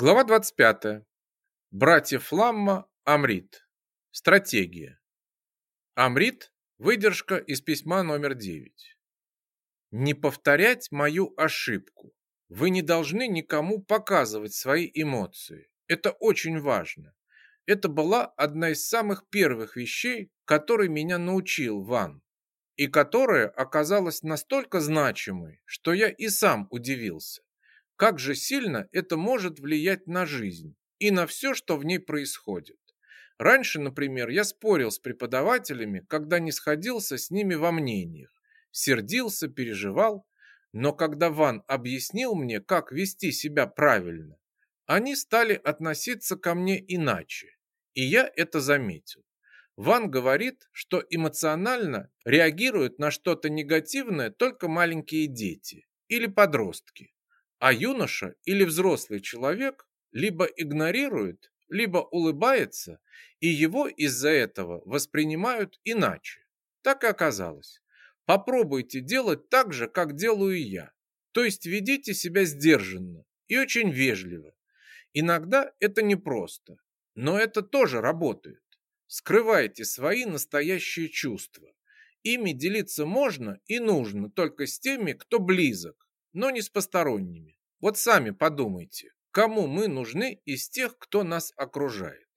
Глава 25. Братья Фламма, Амрит. Стратегия. Амрит. Выдержка из письма номер 9. Не повторять мою ошибку. Вы не должны никому показывать свои эмоции. Это очень важно. Это была одна из самых первых вещей, которой меня научил Ван, и которая оказалась настолько значимой, что я и сам удивился. Как же сильно это может влиять на жизнь и на все, что в ней происходит. Раньше, например, я спорил с преподавателями, когда не сходился с ними во мнениях, сердился, переживал, но когда Ван объяснил мне, как вести себя правильно, они стали относиться ко мне иначе, и я это заметил. Ван говорит, что эмоционально реагируют на что-то негативное только маленькие дети или подростки, а юноша или взрослый человек либо игнорирует, либо улыбается, и его из-за этого воспринимают иначе. Так и оказалось. Попробуйте делать так же, как делаю я. То есть ведите себя сдержанно и очень вежливо. Иногда это непросто, но это тоже работает. Скрывайте свои настоящие чувства. Ими делиться можно и нужно только с теми, кто близок, но не с посторонними. Вот сами подумайте, кому мы нужны из тех, кто нас окружает?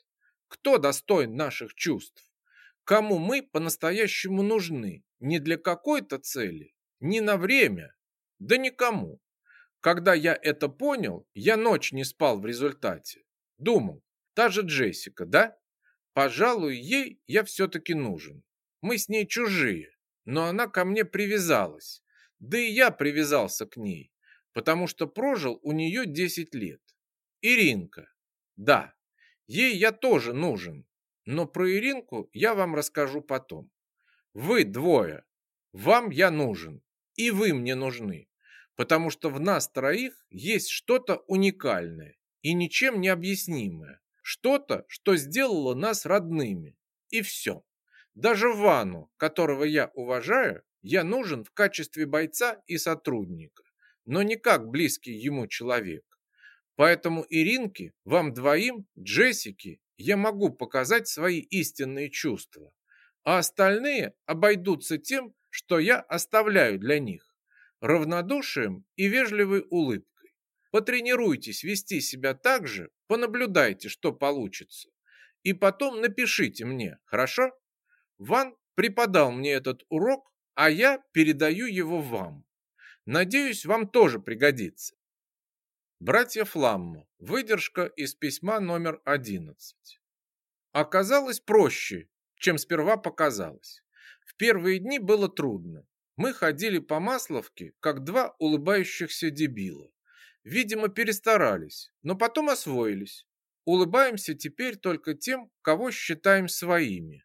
Кто достоин наших чувств? Кому мы по-настоящему нужны? Не для какой-то цели, не на время, да никому. Когда я это понял, я ночь не спал в результате. Думал, та же Джессика, да? Пожалуй, ей я все-таки нужен. Мы с ней чужие, но она ко мне привязалась. Да и я привязался к ней потому что прожил у нее 10 лет. Иринка. Да, ей я тоже нужен, но про Иринку я вам расскажу потом. Вы двое, вам я нужен, и вы мне нужны, потому что в нас троих есть что-то уникальное и ничем не объяснимое, что-то, что сделало нас родными, и все. Даже Вану, которого я уважаю, я нужен в качестве бойца и сотрудника но не как близкий ему человек. Поэтому Иринке, вам двоим, Джессике, я могу показать свои истинные чувства, а остальные обойдутся тем, что я оставляю для них, равнодушием и вежливой улыбкой. Потренируйтесь вести себя так же, понаблюдайте, что получится. И потом напишите мне, хорошо? Ван преподал мне этот урок, а я передаю его вам. Надеюсь, вам тоже пригодится. Братья Фламма. Выдержка из письма номер 11. Оказалось проще, чем сперва показалось. В первые дни было трудно. Мы ходили по Масловке, как два улыбающихся дебила. Видимо, перестарались, но потом освоились. Улыбаемся теперь только тем, кого считаем своими.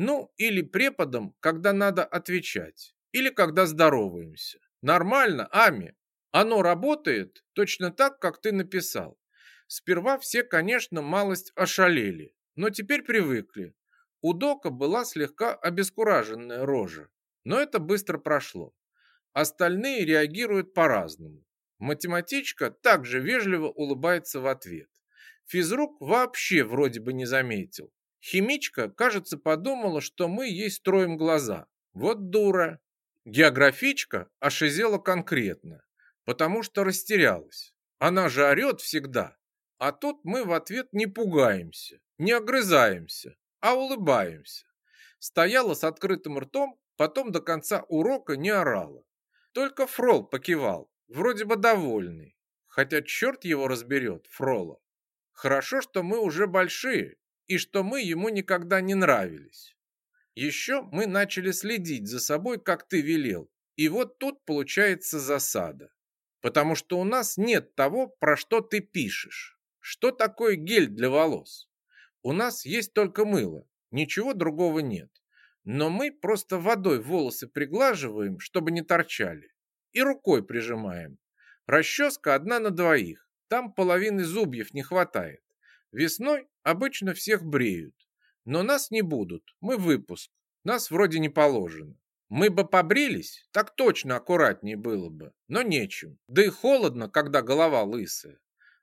Ну, или преподом, когда надо отвечать, или когда здороваемся. Нормально, Ами. Оно работает точно так, как ты написал. Сперва все, конечно, малость ошалели, но теперь привыкли. У Дока была слегка обескураженная рожа, но это быстро прошло. Остальные реагируют по-разному. Математичка также вежливо улыбается в ответ. Физрук вообще вроде бы не заметил. Химичка, кажется, подумала, что мы ей строим глаза. Вот дура. Географичка ошизела конкретно, потому что растерялась. Она же орет всегда. А тут мы в ответ не пугаемся, не огрызаемся, а улыбаемся. Стояла с открытым ртом, потом до конца урока не орала. Только Фрол покивал, вроде бы довольный. Хотя черт его разберет, Фрола. Хорошо, что мы уже большие, и что мы ему никогда не нравились. Еще мы начали следить за собой, как ты велел. И вот тут получается засада. Потому что у нас нет того, про что ты пишешь. Что такое гель для волос? У нас есть только мыло, ничего другого нет. Но мы просто водой волосы приглаживаем, чтобы не торчали. И рукой прижимаем. Расческа одна на двоих. Там половины зубьев не хватает. Весной обычно всех бреют. Но нас не будут, мы выпуск. Нас вроде не положено. Мы бы побрились, так точно аккуратнее было бы, но нечем. Да и холодно, когда голова лысая.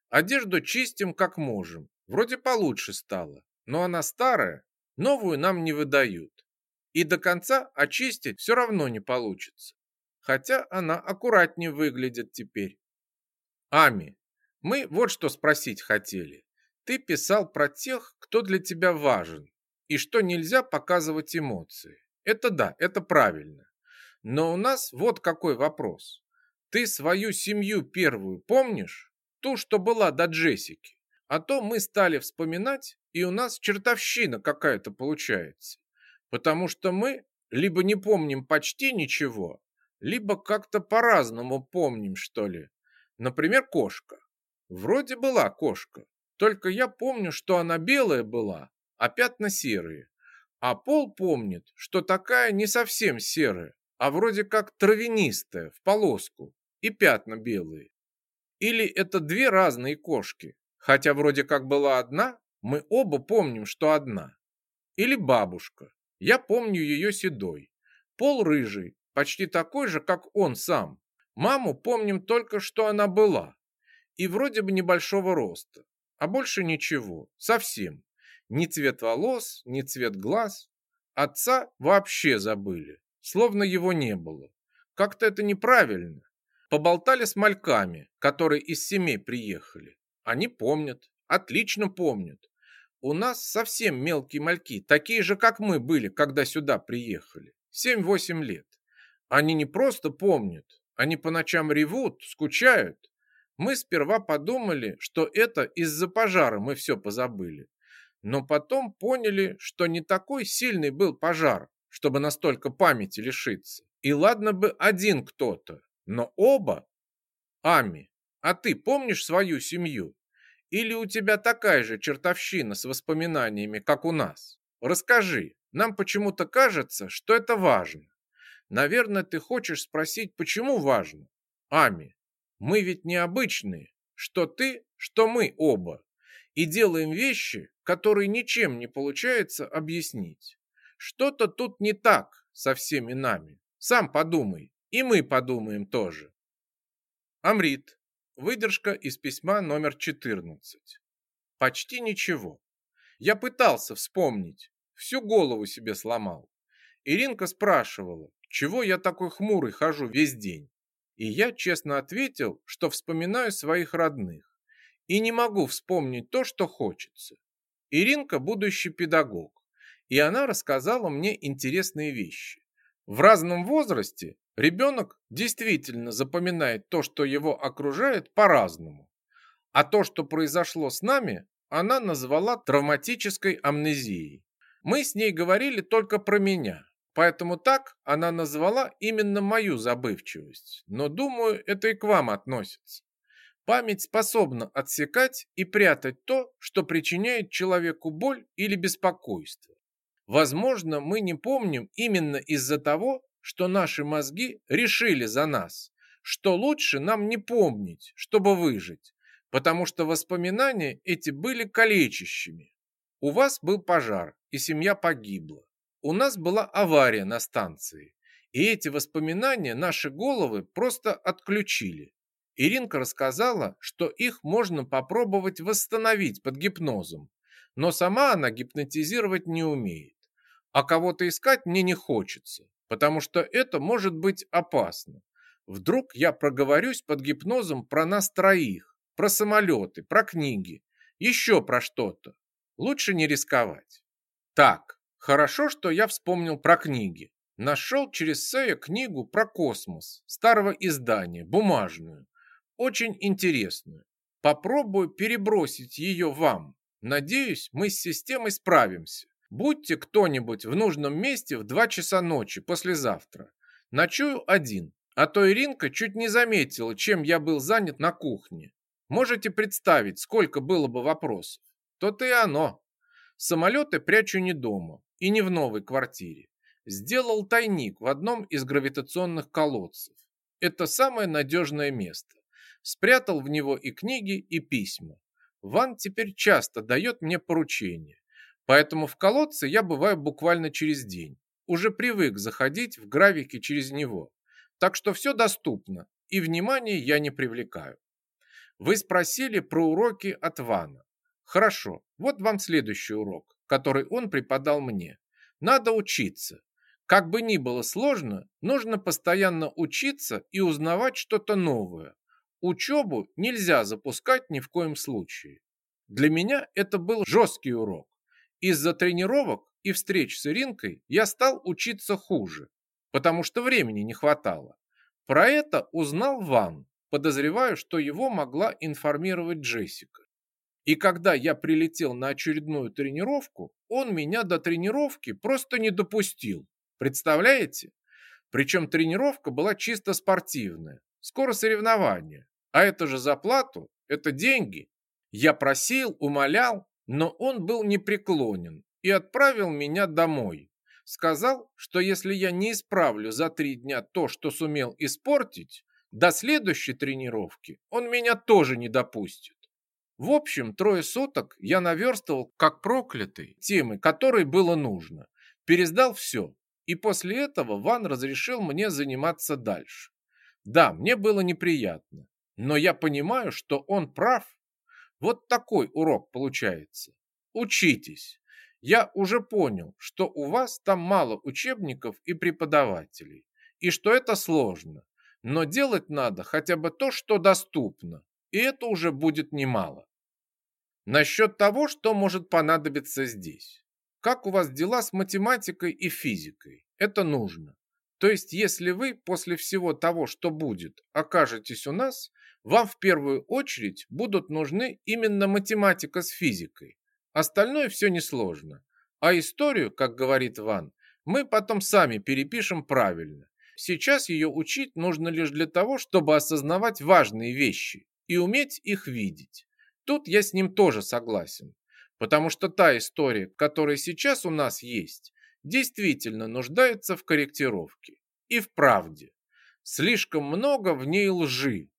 Одежду чистим как можем. Вроде получше стало, но она старая, новую нам не выдают. И до конца очистить все равно не получится. Хотя она аккуратнее выглядит теперь. Ами, мы вот что спросить хотели. Ты писал про тех, кто для тебя важен, и что нельзя показывать эмоции. Это да, это правильно. Но у нас вот какой вопрос. Ты свою семью первую помнишь? Ту, что была до Джессики. А то мы стали вспоминать, и у нас чертовщина какая-то получается. Потому что мы либо не помним почти ничего, либо как-то по-разному помним, что ли. Например, кошка. Вроде была кошка, только я помню, что она белая была, а пятна серые. А Пол помнит, что такая не совсем серая, а вроде как травянистая, в полоску, и пятна белые. Или это две разные кошки, хотя вроде как была одна, мы оба помним, что одна. Или бабушка, я помню ее седой. Пол рыжий, почти такой же, как он сам. Маму помним только, что она была. И вроде бы небольшого роста. А больше ничего, совсем. Ни цвет волос, ни цвет глаз. Отца вообще забыли, словно его не было. Как-то это неправильно. Поболтали с мальками, которые из семей приехали. Они помнят, отлично помнят. У нас совсем мелкие мальки, такие же, как мы были, когда сюда приехали. Семь-восемь лет. Они не просто помнят, они по ночам ревут, скучают. Мы сперва подумали, что это из-за пожара мы все позабыли. Но потом поняли, что не такой сильный был пожар, чтобы настолько памяти лишиться. И ладно бы один кто-то, но оба. Ами, а ты помнишь свою семью? Или у тебя такая же чертовщина с воспоминаниями, как у нас? Расскажи, нам почему-то кажется, что это важно. Наверное, ты хочешь спросить, почему важно? Ами, мы ведь необычные, что ты, что мы оба, и делаем вещи, которые ничем не получается объяснить. Что-то тут не так со всеми нами. Сам подумай, и мы подумаем тоже. Амрит. Выдержка из письма номер 14. Почти ничего. Я пытался вспомнить, всю голову себе сломал. Иринка спрашивала, чего я такой хмурый хожу весь день. И я честно ответил, что вспоминаю своих родных. И не могу вспомнить то, что хочется. Иринка будущий педагог, и она рассказала мне интересные вещи. В разном возрасте ребенок действительно запоминает то, что его окружает, по-разному. А то, что произошло с нами, она назвала травматической амнезией. Мы с ней говорили только про меня, Поэтому так она назвала именно мою забывчивость. Но думаю, это и к вам относится. Память способна отсекать и прятать то, что причиняет человеку боль или беспокойство. Возможно, мы не помним именно из-за того, что наши мозги решили за нас, что лучше нам не помнить, чтобы выжить, потому что воспоминания эти были калечащими. У вас был пожар, и семья погибла. У нас была авария на станции, и эти воспоминания наши головы просто отключили. Иринка рассказала, что их можно попробовать восстановить под гипнозом, но сама она гипнотизировать не умеет. А кого-то искать мне не хочется, потому что это может быть опасно. Вдруг я проговорюсь под гипнозом про нас троих, про самолеты, про книги, еще про что-то. Лучше не рисковать. Так, Хорошо, что я вспомнил про книги. Нашел через Сея книгу про космос, старого издания, бумажную. Очень интересную. Попробую перебросить ее вам. Надеюсь, мы с системой справимся. Будьте кто-нибудь в нужном месте в 2 часа ночи послезавтра. Ночую один, а то Иринка чуть не заметила, чем я был занят на кухне. Можете представить, сколько было бы вопросов. То-то и оно. Самолеты прячу не дома и не в новой квартире. Сделал тайник в одном из гравитационных колодцев. Это самое надежное место. Спрятал в него и книги, и письма. Ван теперь часто дает мне поручения. Поэтому в колодце я бываю буквально через день. Уже привык заходить в гравики через него. Так что все доступно, и внимания я не привлекаю. Вы спросили про уроки от Вана. Хорошо, вот вам следующий урок, который он преподал мне. Надо учиться. Как бы ни было сложно, нужно постоянно учиться и узнавать что-то новое. Учебу нельзя запускать ни в коем случае. Для меня это был жесткий урок. Из-за тренировок и встреч с Иринкой я стал учиться хуже, потому что времени не хватало. Про это узнал Ван, подозреваю, что его могла информировать Джессика. И когда я прилетел на очередную тренировку, он меня до тренировки просто не допустил. Представляете? Причем тренировка была чисто спортивная. Скоро соревнования. А это же за плату, это деньги. Я просил, умолял, но он был непреклонен и отправил меня домой. Сказал, что если я не исправлю за три дня то, что сумел испортить, до следующей тренировки он меня тоже не допустит. В общем, трое суток я наверстывал, как проклятый, темы, которой было нужно. Пересдал все, и после этого Ван разрешил мне заниматься дальше. Да, мне было неприятно, но я понимаю, что он прав. Вот такой урок получается. Учитесь. Я уже понял, что у вас там мало учебников и преподавателей, и что это сложно. Но делать надо хотя бы то, что доступно, и это уже будет немало. Насчет того, что может понадобиться здесь. Как у вас дела с математикой и физикой? Это нужно. То есть, если вы после всего того, что будет, окажетесь у нас, вам в первую очередь будут нужны именно математика с физикой. Остальное все несложно. А историю, как говорит Ван, мы потом сами перепишем правильно. Сейчас ее учить нужно лишь для того, чтобы осознавать важные вещи и уметь их видеть. Тут я с ним тоже согласен, потому что та история, которая сейчас у нас есть, действительно нуждается в корректировке и в правде. Слишком много в ней лжи.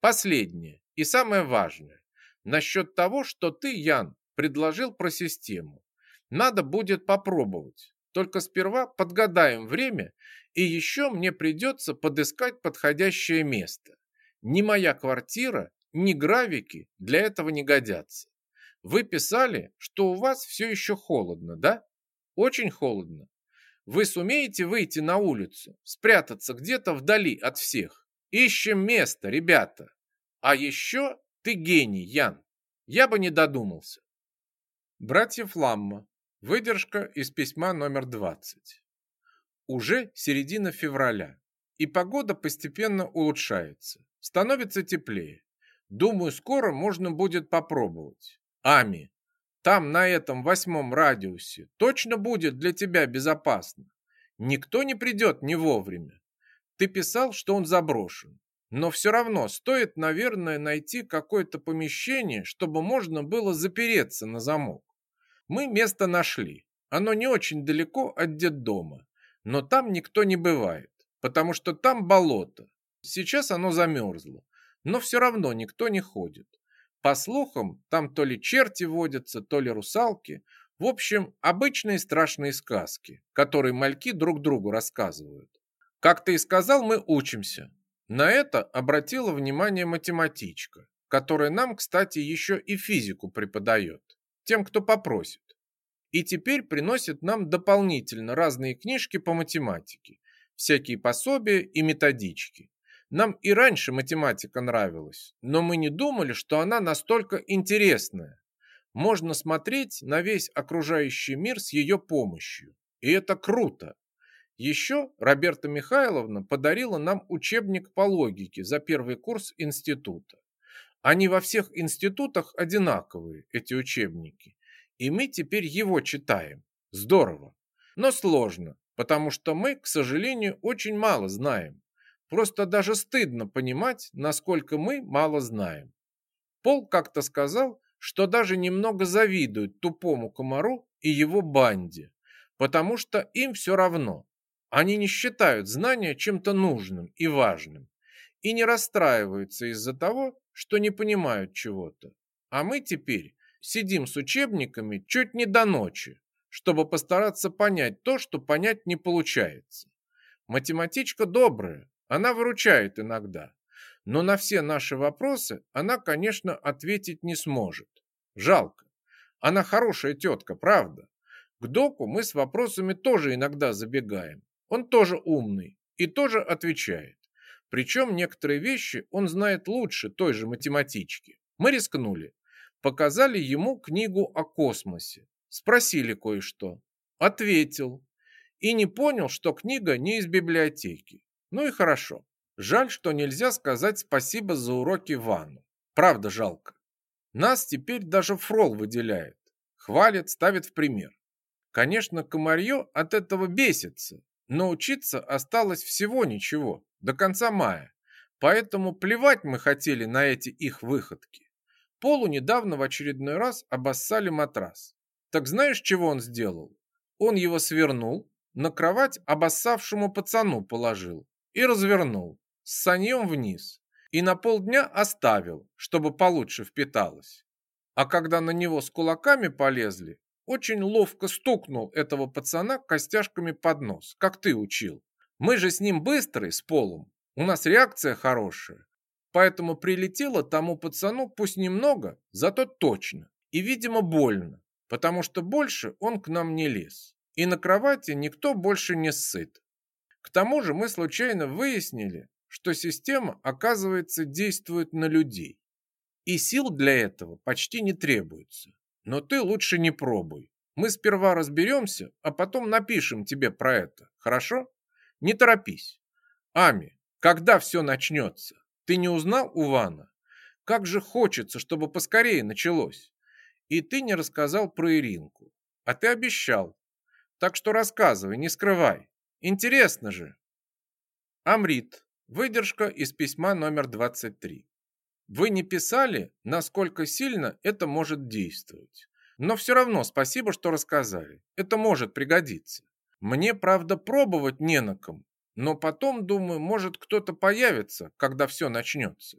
Последнее и самое важное. Насчет того, что ты, Ян, предложил про систему. Надо будет попробовать. Только сперва подгадаем время и еще мне придется подыскать подходящее место. Ни моя квартира, ни гравики для этого не годятся. Вы писали, что у вас все еще холодно, да? Очень холодно. Вы сумеете выйти на улицу, спрятаться где-то вдали от всех? Ищем место, ребята. А еще ты гений, Ян. Я бы не додумался. Братья Фламма. Выдержка из письма номер 20. Уже середина февраля, и погода постепенно улучшается. Становится теплее. Думаю, скоро можно будет попробовать. Ами, там на этом восьмом радиусе точно будет для тебя безопасно. Никто не придет не вовремя. Ты писал, что он заброшен. Но все равно стоит, наверное, найти какое-то помещение, чтобы можно было запереться на замок. Мы место нашли. Оно не очень далеко от детдома но там никто не бывает, потому что там болото. Сейчас оно замерзло, но все равно никто не ходит. По слухам, там то ли черти водятся, то ли русалки. В общем, обычные страшные сказки, которые мальки друг другу рассказывают. Как ты и сказал, мы учимся. На это обратила внимание математичка, которая нам, кстати, еще и физику преподает, тем, кто попросит и теперь приносит нам дополнительно разные книжки по математике, всякие пособия и методички. Нам и раньше математика нравилась, но мы не думали, что она настолько интересная. Можно смотреть на весь окружающий мир с ее помощью, и это круто. Еще Роберта Михайловна подарила нам учебник по логике за первый курс института. Они во всех институтах одинаковые, эти учебники, и мы теперь его читаем. Здорово. Но сложно, потому что мы, к сожалению, очень мало знаем. Просто даже стыдно понимать, насколько мы мало знаем. Пол как-то сказал, что даже немного завидует тупому комару и его банде, потому что им все равно. Они не считают знания чем-то нужным и важным и не расстраиваются из-за того, что не понимают чего-то. А мы теперь сидим с учебниками чуть не до ночи, чтобы постараться понять то, что понять не получается. Математичка добрая, она выручает иногда. Но на все наши вопросы она, конечно, ответить не сможет. Жалко. Она хорошая тетка, правда. К доку мы с вопросами тоже иногда забегаем. Он тоже умный и тоже отвечает. Причем некоторые вещи он знает лучше той же математички. Мы рискнули. Показали ему книгу о космосе. Спросили кое-что. Ответил. И не понял, что книга не из библиотеки. Ну и хорошо. Жаль, что нельзя сказать спасибо за уроки Вану. Правда жалко. Нас теперь даже Фрол выделяет. Хвалит, ставит в пример. Конечно, Комарье от этого бесится, но учиться осталось всего ничего, до конца мая. Поэтому плевать мы хотели на эти их выходки. Полу недавно в очередной раз обоссали матрас. Так знаешь, чего он сделал? Он его свернул, на кровать обоссавшему пацану положил и развернул с саньем вниз и на полдня оставил, чтобы получше впиталось. А когда на него с кулаками полезли, очень ловко стукнул этого пацана костяшками под нос, как ты учил. Мы же с ним быстрые, с полом. У нас реакция хорошая. Поэтому прилетело тому пацану пусть немного, зато точно. И, видимо, больно, потому что больше он к нам не лез. И на кровати никто больше не сыт. К тому же мы случайно выяснили, что система, оказывается, действует на людей. И сил для этого почти не требуется. Но ты лучше не пробуй. Мы сперва разберемся, а потом напишем тебе про это. Хорошо? Не торопись. Ами, когда все начнется? Ты не узнал у Вана? Как же хочется, чтобы поскорее началось. И ты не рассказал про Иринку. А ты обещал. Так что рассказывай, не скрывай. Интересно же. Амрит. Выдержка из письма номер 23. Вы не писали, насколько сильно это может действовать. Но все равно спасибо, что рассказали. Это может пригодиться. Мне, правда, пробовать не на ком, но потом, думаю, может кто-то появится, когда все начнется.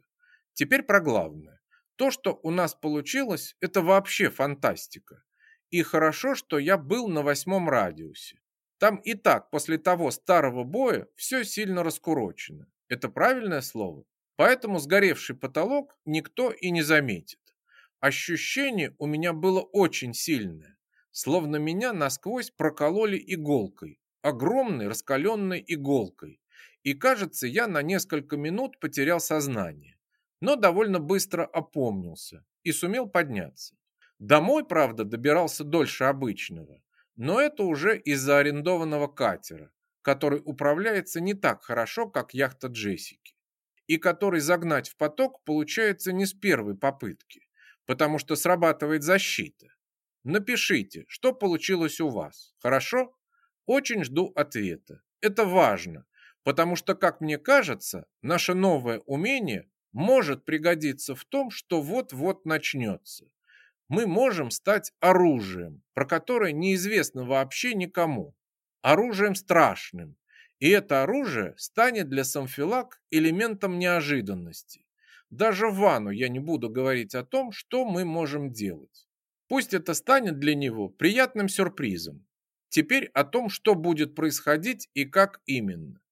Теперь про главное. То, что у нас получилось, это вообще фантастика. И хорошо, что я был на восьмом радиусе. Там и так после того старого боя все сильно раскурочено. Это правильное слово? Поэтому сгоревший потолок никто и не заметит. Ощущение у меня было очень сильное, словно меня насквозь прокололи иголкой, огромной раскаленной иголкой. И кажется, я на несколько минут потерял сознание, но довольно быстро опомнился и сумел подняться. Домой, правда, добирался дольше обычного, но это уже из-за арендованного катера, который управляется не так хорошо, как яхта Джессики и который загнать в поток получается не с первой попытки, потому что срабатывает защита. Напишите, что получилось у вас, хорошо? Очень жду ответа. Это важно, потому что, как мне кажется, наше новое умение может пригодиться в том, что вот-вот начнется. Мы можем стать оружием, про которое неизвестно вообще никому. Оружием страшным, и это оружие станет для Самфилак элементом неожиданности. Даже Вану я не буду говорить о том, что мы можем делать. Пусть это станет для него приятным сюрпризом. Теперь о том, что будет происходить и как именно.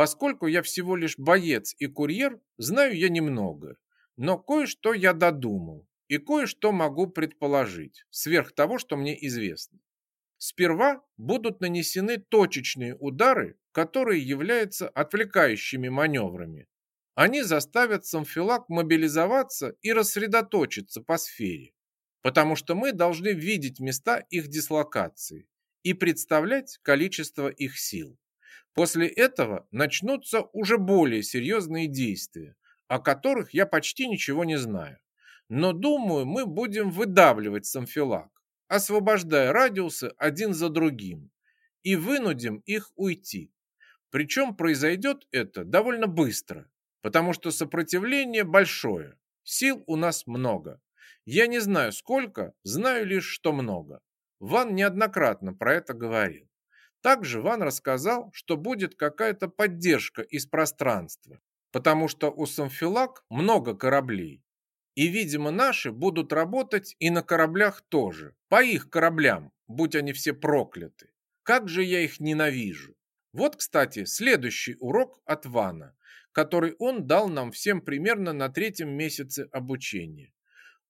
Поскольку я всего лишь боец и курьер, знаю я немного. Но кое-что я додумал и кое-что могу предположить, сверх того, что мне известно. Сперва будут нанесены точечные удары которые являются отвлекающими маневрами. Они заставят Самфилак мобилизоваться и рассредоточиться по сфере, потому что мы должны видеть места их дислокации и представлять количество их сил. После этого начнутся уже более серьезные действия, о которых я почти ничего не знаю. Но думаю, мы будем выдавливать Самфилак, освобождая радиусы один за другим, и вынудим их уйти. Причем произойдет это довольно быстро, потому что сопротивление большое, сил у нас много. Я не знаю сколько, знаю лишь, что много. Ван неоднократно про это говорил. Также Ван рассказал, что будет какая-то поддержка из пространства, потому что у Самфилак много кораблей. И, видимо, наши будут работать и на кораблях тоже, по их кораблям, будь они все прокляты. Как же я их ненавижу. Вот, кстати, следующий урок от Вана. который он дал нам всем примерно на третьем месяце обучения.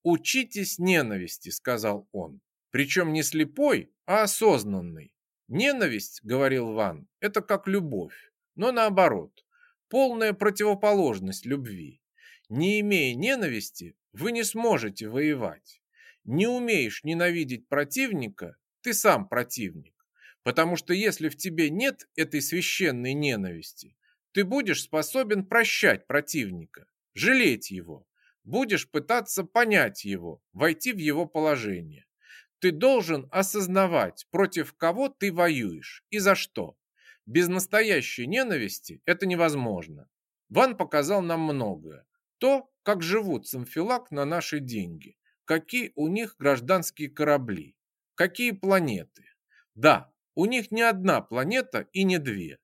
«Учитесь ненависти», — сказал он. Причем не слепой, а осознанный. Ненависть, говорил Ван, это как любовь, но наоборот, полная противоположность любви. Не имея ненависти, вы не сможете воевать. Не умеешь ненавидеть противника, ты сам противник. Потому что если в тебе нет этой священной ненависти, ты будешь способен прощать противника, жалеть его, будешь пытаться понять его, войти в его положение. Ты должен осознавать, против кого ты воюешь и за что. Без настоящей ненависти это невозможно. Ван показал нам многое. То, как живут самфилак на наши деньги, какие у них гражданские корабли, какие планеты. Да, у них не одна планета и не две,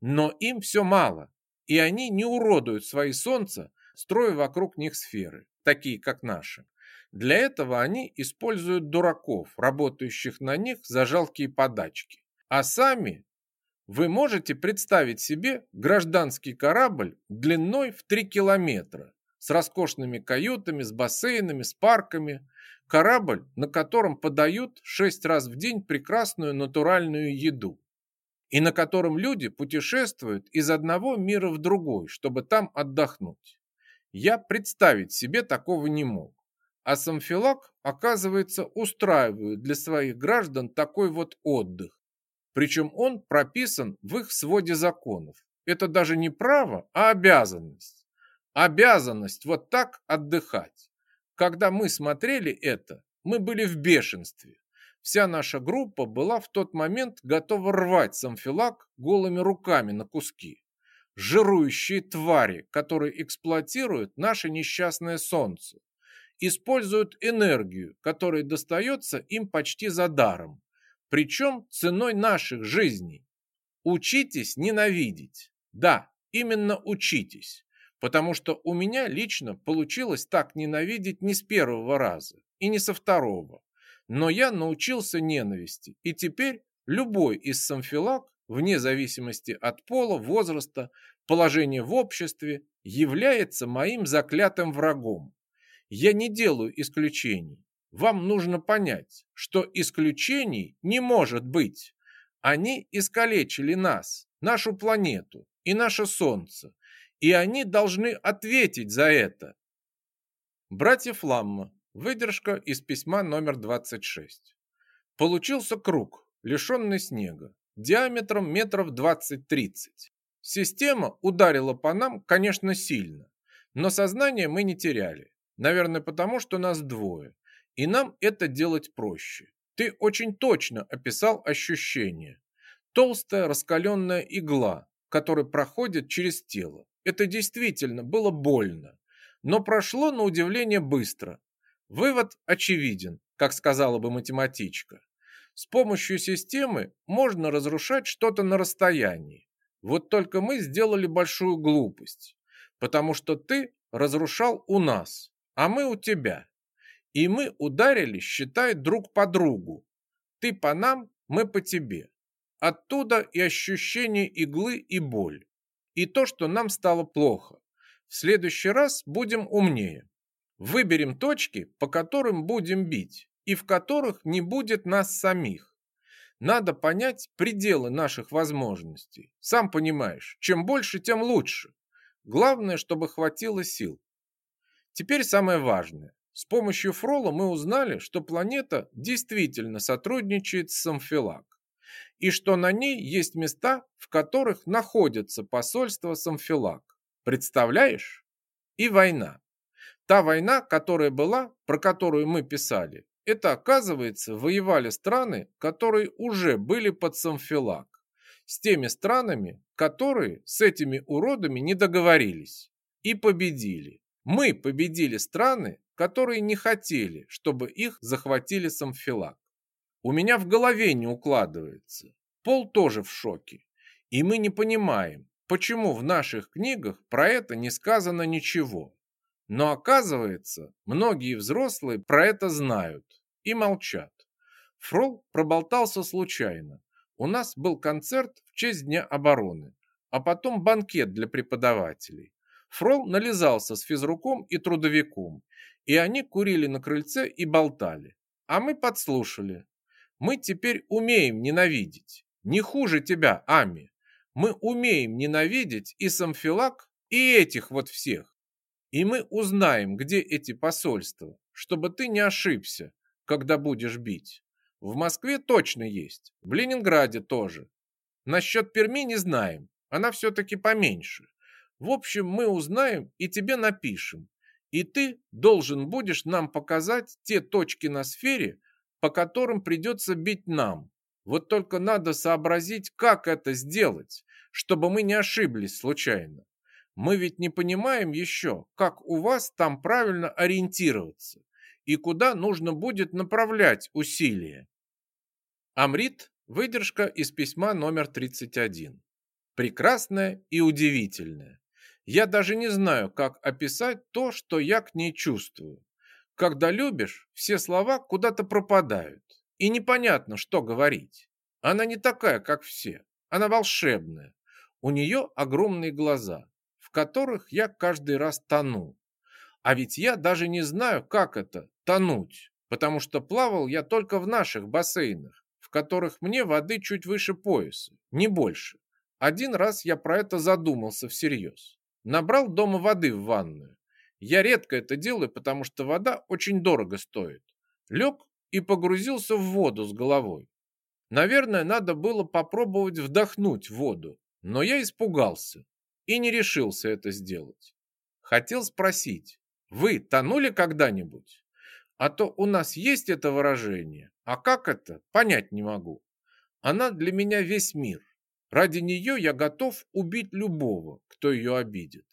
но им все мало, и они не уродуют свои солнца, строя вокруг них сферы, такие как наши. Для этого они используют дураков, работающих на них за жалкие подачки. А сами вы можете представить себе гражданский корабль длиной в 3 километра, с роскошными каютами, с бассейнами, с парками. Корабль, на котором подают 6 раз в день прекрасную натуральную еду. И на котором люди путешествуют из одного мира в другой, чтобы там отдохнуть. Я представить себе такого не мог. А Самфилак, оказывается, устраивает для своих граждан такой вот отдых. Причем он прописан в их своде законов. Это даже не право, а обязанность. Обязанность вот так отдыхать. Когда мы смотрели это, мы были в бешенстве. Вся наша группа была в тот момент готова рвать самфилак голыми руками на куски. Жирующие твари, которые эксплуатируют наше несчастное солнце используют энергию, которая достается им почти за даром, причем ценой наших жизней. Учитесь ненавидеть. Да, именно учитесь, потому что у меня лично получилось так ненавидеть не с первого раза и не со второго. Но я научился ненависти, и теперь любой из самфилак, вне зависимости от пола, возраста, положения в обществе, является моим заклятым врагом. Я не делаю исключений. Вам нужно понять, что исключений не может быть. Они искалечили нас, нашу планету и наше Солнце, и они должны ответить за это. Братья Фламма. Выдержка из письма номер 26. Получился круг, лишенный снега, диаметром метров 20-30. Система ударила по нам, конечно, сильно, но сознание мы не теряли. Наверное, потому что нас двое, и нам это делать проще. Ты очень точно описал ощущение. Толстая раскаленная игла, которая проходит через тело. Это действительно было больно, но прошло на удивление быстро. Вывод очевиден, как сказала бы математичка. С помощью системы можно разрушать что-то на расстоянии. Вот только мы сделали большую глупость, потому что ты разрушал у нас, а мы у тебя. И мы ударили, считай, друг по другу. Ты по нам, мы по тебе. Оттуда и ощущение иглы и боль. И то, что нам стало плохо. В следующий раз будем умнее. Выберем точки, по которым будем бить, и в которых не будет нас самих. Надо понять пределы наших возможностей. Сам понимаешь, чем больше, тем лучше. Главное, чтобы хватило сил. Теперь самое важное. С помощью Фрола мы узнали, что планета действительно сотрудничает с Самфилак, и что на ней есть места, в которых находятся посольства Самфилак. Представляешь? И война. Та война, которая была, про которую мы писали, это, оказывается, воевали страны, которые уже были под Самфилак, с теми странами, которые с этими уродами не договорились и победили. Мы победили страны, которые не хотели, чтобы их захватили самфилак. У меня в голове не укладывается. Пол тоже в шоке. И мы не понимаем, почему в наших книгах про это не сказано ничего. Но оказывается, многие взрослые про это знают и молчат. Фрол проболтался случайно. У нас был концерт в честь Дня обороны. а потом банкет для преподавателей. Фрол нализался с физруком и трудовиком, и они курили на крыльце и болтали. А мы подслушали. Мы теперь умеем ненавидеть. Не хуже тебя, Ами. Мы умеем ненавидеть и Самфилак, и этих вот всех. И мы узнаем, где эти посольства, чтобы ты не ошибся, когда будешь бить. В Москве точно есть, в Ленинграде тоже. Насчет Перми не знаем, она все-таки поменьше. В общем, мы узнаем и тебе напишем. И ты должен будешь нам показать те точки на сфере, по которым придется бить нам. Вот только надо сообразить, как это сделать, чтобы мы не ошиблись случайно. Мы ведь не понимаем еще, как у вас там правильно ориентироваться и куда нужно будет направлять усилия. Амрит, выдержка из письма номер 31. Прекрасная и удивительная. Я даже не знаю, как описать то, что я к ней чувствую. Когда любишь, все слова куда-то пропадают, и непонятно, что говорить. Она не такая, как все. Она волшебная. У нее огромные глаза, в которых я каждый раз тону. А ведь я даже не знаю, как это – тонуть, потому что плавал я только в наших бассейнах, в которых мне воды чуть выше пояса, не больше. Один раз я про это задумался всерьез. Набрал дома воды в ванную. Я редко это делаю, потому что вода очень дорого стоит. Лег и погрузился в воду с головой. Наверное, надо было попробовать вдохнуть воду, но я испугался и не решился это сделать. Хотел спросить, вы тонули когда-нибудь? А то у нас есть это выражение, а как это, понять не могу. Она для меня весь мир. Ради нее я готов убить любого, кто ее обидит.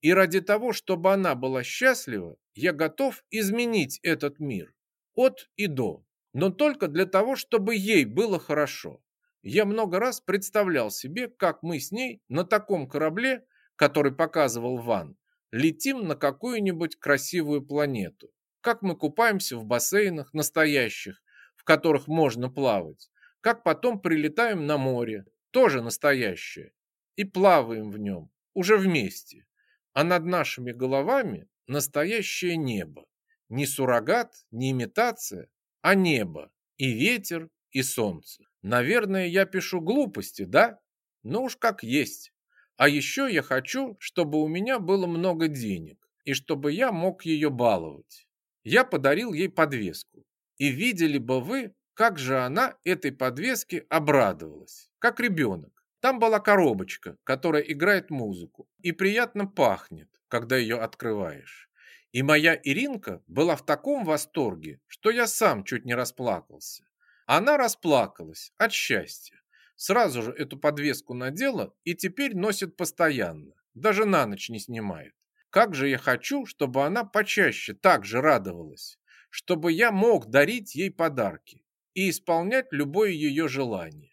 И ради того, чтобы она была счастлива, я готов изменить этот мир от и до, но только для того, чтобы ей было хорошо. Я много раз представлял себе, как мы с ней на таком корабле, который показывал Ван, летим на какую-нибудь красивую планету, как мы купаемся в бассейнах настоящих, в которых можно плавать, как потом прилетаем на море, тоже настоящее, и плаваем в нем, уже вместе. А над нашими головами настоящее небо. Не суррогат, не имитация, а небо, и ветер, и солнце. Наверное, я пишу глупости, да? Ну уж как есть. А еще я хочу, чтобы у меня было много денег, и чтобы я мог ее баловать. Я подарил ей подвеску. И видели бы вы, как же она этой подвеске обрадовалась, как ребенок. Там была коробочка, которая играет музыку и приятно пахнет, когда ее открываешь. И моя Иринка была в таком восторге, что я сам чуть не расплакался. Она расплакалась от счастья. Сразу же эту подвеску надела и теперь носит постоянно, даже на ночь не снимает. Как же я хочу, чтобы она почаще так же радовалась, чтобы я мог дарить ей подарки и исполнять любое ее желание.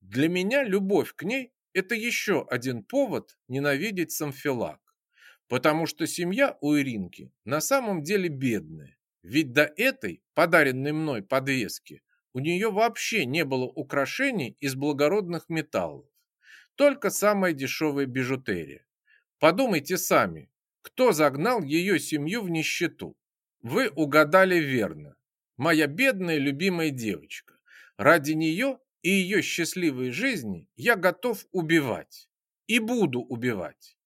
Для меня любовь к ней – это еще один повод ненавидеть Самфилак. Потому что семья у Иринки на самом деле бедная. Ведь до этой, подаренной мной подвески, у нее вообще не было украшений из благородных металлов. Только самая дешевая бижутерия. Подумайте сами, кто загнал ее семью в нищету? Вы угадали верно моя бедная любимая девочка. Ради нее и ее счастливой жизни я готов убивать. И буду убивать.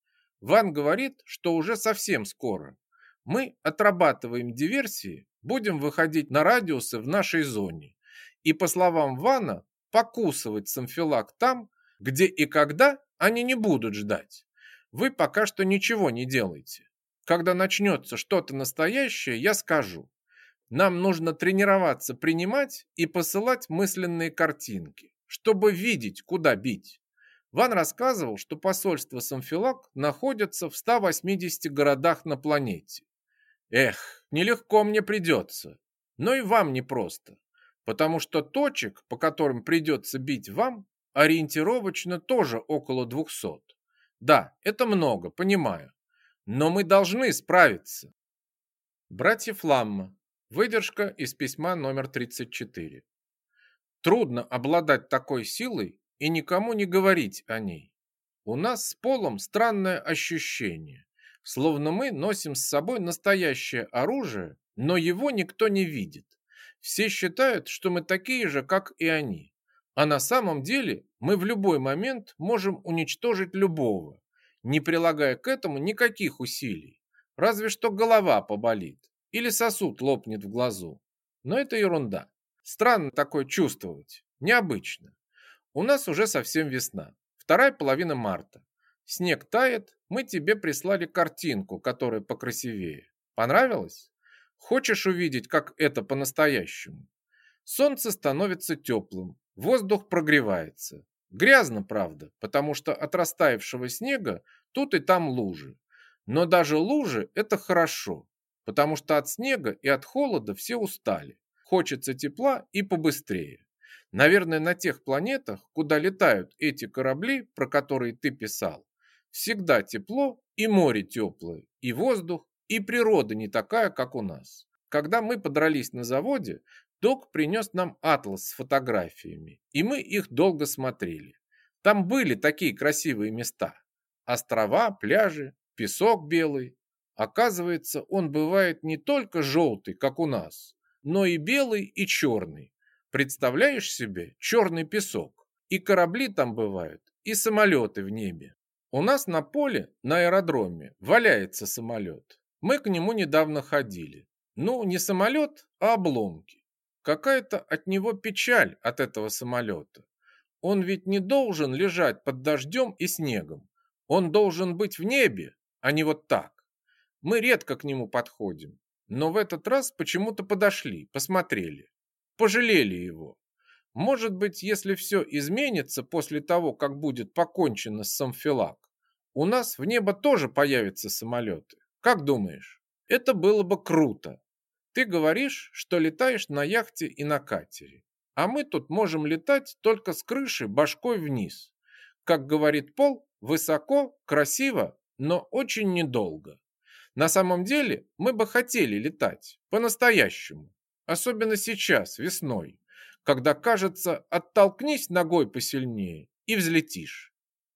Ван говорит, что уже совсем скоро. Мы отрабатываем диверсии, будем выходить на радиусы в нашей зоне. И по словам Вана, покусывать самфилак там, где и когда они не будут ждать. Вы пока что ничего не делайте. Когда начнется что-то настоящее, я скажу. Нам нужно тренироваться принимать и посылать мысленные картинки, чтобы видеть, куда бить. Ван рассказывал, что посольство Самфилак находится в 180 городах на планете. Эх, нелегко мне придется, но и вам непросто, потому что точек, по которым придется бить вам, ориентировочно тоже около 200. Да, это много, понимаю, но мы должны справиться. Братья Фламма, Выдержка из письма номер 34. Трудно обладать такой силой и никому не говорить о ней. У нас с Полом странное ощущение, словно мы носим с собой настоящее оружие, но его никто не видит. Все считают, что мы такие же, как и они. А на самом деле мы в любой момент можем уничтожить любого, не прилагая к этому никаких усилий. Разве что голова поболит или сосуд лопнет в глазу. Но это ерунда. Странно такое чувствовать. Необычно. У нас уже совсем весна. Вторая половина марта. Снег тает, мы тебе прислали картинку, которая покрасивее. Понравилось? Хочешь увидеть, как это по-настоящему? Солнце становится теплым, воздух прогревается. Грязно, правда, потому что от растаявшего снега тут и там лужи. Но даже лужи – это хорошо, потому что от снега и от холода все устали. Хочется тепла и побыстрее. Наверное, на тех планетах, куда летают эти корабли, про которые ты писал, всегда тепло и море теплое, и воздух, и природа не такая, как у нас. Когда мы подрались на заводе, док принес нам атлас с фотографиями, и мы их долго смотрели. Там были такие красивые места. Острова, пляжи, песок белый. Оказывается, он бывает не только желтый, как у нас, но и белый и черный. Представляешь себе черный песок? И корабли там бывают, и самолеты в небе. У нас на поле, на аэродроме, валяется самолет. Мы к нему недавно ходили. Ну, не самолет, а обломки. Какая-то от него печаль от этого самолета. Он ведь не должен лежать под дождем и снегом. Он должен быть в небе, а не вот так. Мы редко к нему подходим, но в этот раз почему-то подошли, посмотрели. Пожалели его. Может быть, если все изменится после того, как будет покончено с Самфилак, у нас в небо тоже появятся самолеты. Как думаешь? Это было бы круто. Ты говоришь, что летаешь на яхте и на катере. А мы тут можем летать только с крыши башкой вниз. Как говорит Пол, высоко, красиво, но очень недолго. На самом деле мы бы хотели летать, по-настоящему. Особенно сейчас, весной, когда кажется, оттолкнись ногой посильнее и взлетишь.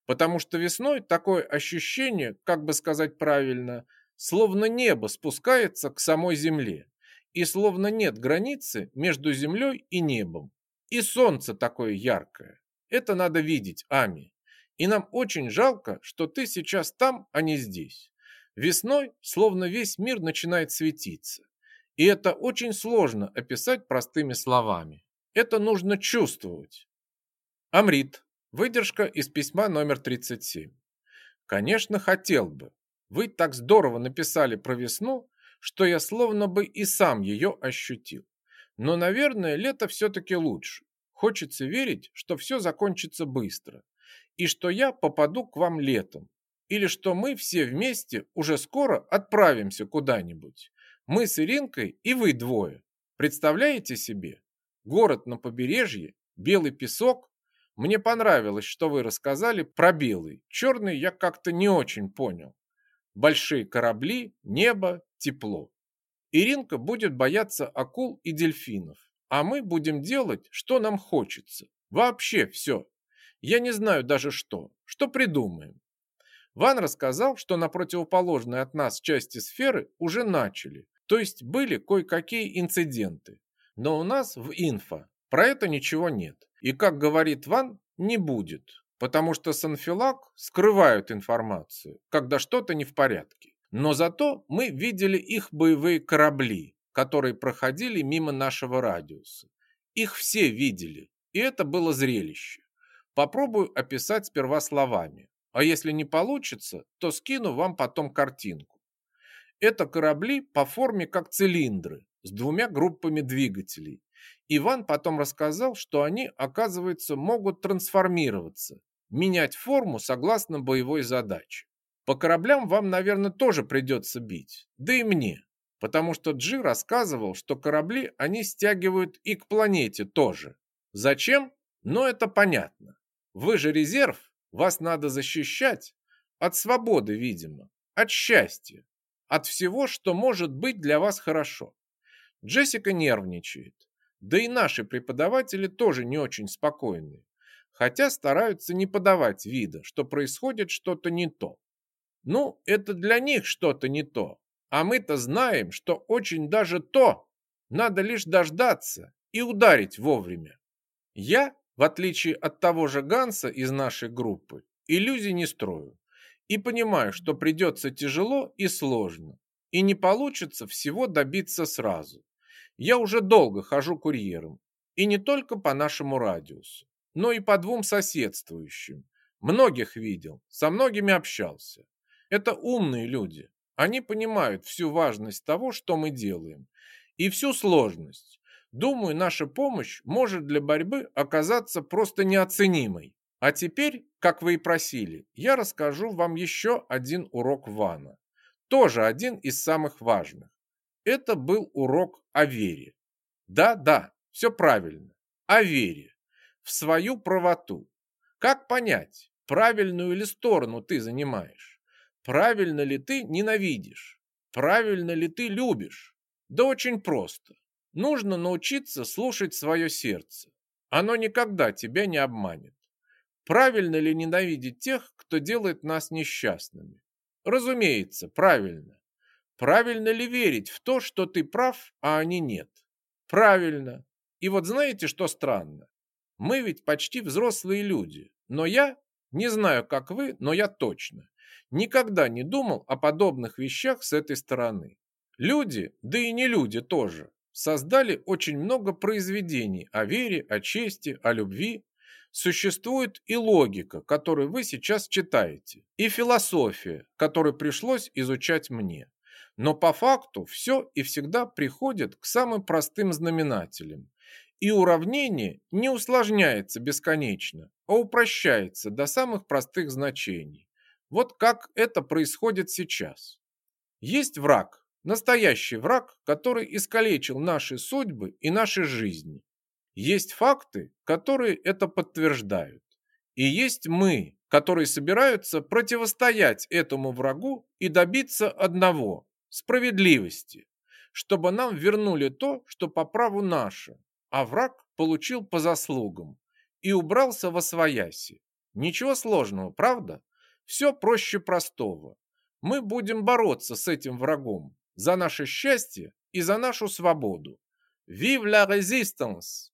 Потому что весной такое ощущение, как бы сказать правильно – словно небо спускается к самой земле, и словно нет границы между землей и небом. И солнце такое яркое. Это надо видеть, Ами. И нам очень жалко, что ты сейчас там, а не здесь. Весной словно весь мир начинает светиться. И это очень сложно описать простыми словами. Это нужно чувствовать. Амрит. Выдержка из письма номер 37. Конечно, хотел бы, вы так здорово написали про весну, что я словно бы и сам ее ощутил. Но, наверное, лето все-таки лучше. Хочется верить, что все закончится быстро. И что я попаду к вам летом. Или что мы все вместе уже скоро отправимся куда-нибудь. Мы с Иринкой и вы двое. Представляете себе? Город на побережье, белый песок. Мне понравилось, что вы рассказали про белый. Черный я как-то не очень понял большие корабли, небо, тепло. Иринка будет бояться акул и дельфинов, а мы будем делать, что нам хочется. Вообще все. Я не знаю даже что. Что придумаем? Ван рассказал, что на противоположной от нас части сферы уже начали, то есть были кое-какие инциденты. Но у нас в инфо про это ничего нет. И, как говорит Ван, не будет потому что Санфилак скрывают информацию, когда что-то не в порядке. Но зато мы видели их боевые корабли, которые проходили мимо нашего радиуса. Их все видели, и это было зрелище. Попробую описать сперва словами, а если не получится, то скину вам потом картинку. Это корабли по форме как цилиндры с двумя группами двигателей. Иван потом рассказал, что они, оказывается, могут трансформироваться менять форму согласно боевой задаче. По кораблям вам, наверное, тоже придется бить, да и мне, потому что Джи рассказывал, что корабли они стягивают и к планете тоже. Зачем? Но это понятно. Вы же резерв, вас надо защищать от свободы, видимо, от счастья, от всего, что может быть для вас хорошо. Джессика нервничает. Да и наши преподаватели тоже не очень спокойные. хотя стараются не подавать вида, что происходит что-то не то. Ну, это для них что-то не то, а мы-то знаем, что очень даже то. Надо лишь дождаться и ударить вовремя. Я, в отличие от того же Ганса из нашей группы, иллюзий не строю и понимаю, что придется тяжело и сложно, и не получится всего добиться сразу. Я уже долго хожу курьером, и не только по нашему радиусу, но и по двум соседствующим. Многих видел, со многими общался. Это умные люди. Они понимают всю важность того, что мы делаем, и всю сложность. Думаю, наша помощь может для борьбы оказаться просто неоценимой. А теперь, как вы и просили, я расскажу вам еще один урок Вана. Тоже один из самых важных. Это был урок о вере. Да-да, все правильно. О вере. В свою правоту. Как понять, правильную ли сторону ты занимаешь? Правильно ли ты ненавидишь? Правильно ли ты любишь? Да очень просто. Нужно научиться слушать свое сердце. Оно никогда тебя не обманет. Правильно ли ненавидеть тех, кто делает нас несчастными? Разумеется, правильно. Правильно ли верить в то, что ты прав, а они нет? Правильно. И вот знаете, что странно? Мы ведь почти взрослые люди, но я, не знаю, как вы, но я точно, никогда не думал о подобных вещах с этой стороны. Люди, да и не люди тоже, создали очень много произведений о вере, о чести, о любви, Существует и логика, которую вы сейчас читаете, и философия, которую пришлось изучать мне. Но по факту все и всегда приходит к самым простым знаменателям. И уравнение не усложняется бесконечно, а упрощается до самых простых значений. Вот как это происходит сейчас. Есть враг, настоящий враг, который искалечил наши судьбы и наши жизни. Есть факты, которые это подтверждают. И есть мы, которые собираются противостоять этому врагу и добиться одного – справедливости, чтобы нам вернули то, что по праву наше, а враг получил по заслугам и убрался во свояси. Ничего сложного, правда? Все проще простого. Мы будем бороться с этим врагом за наше счастье и за нашу свободу. Vive la résistance!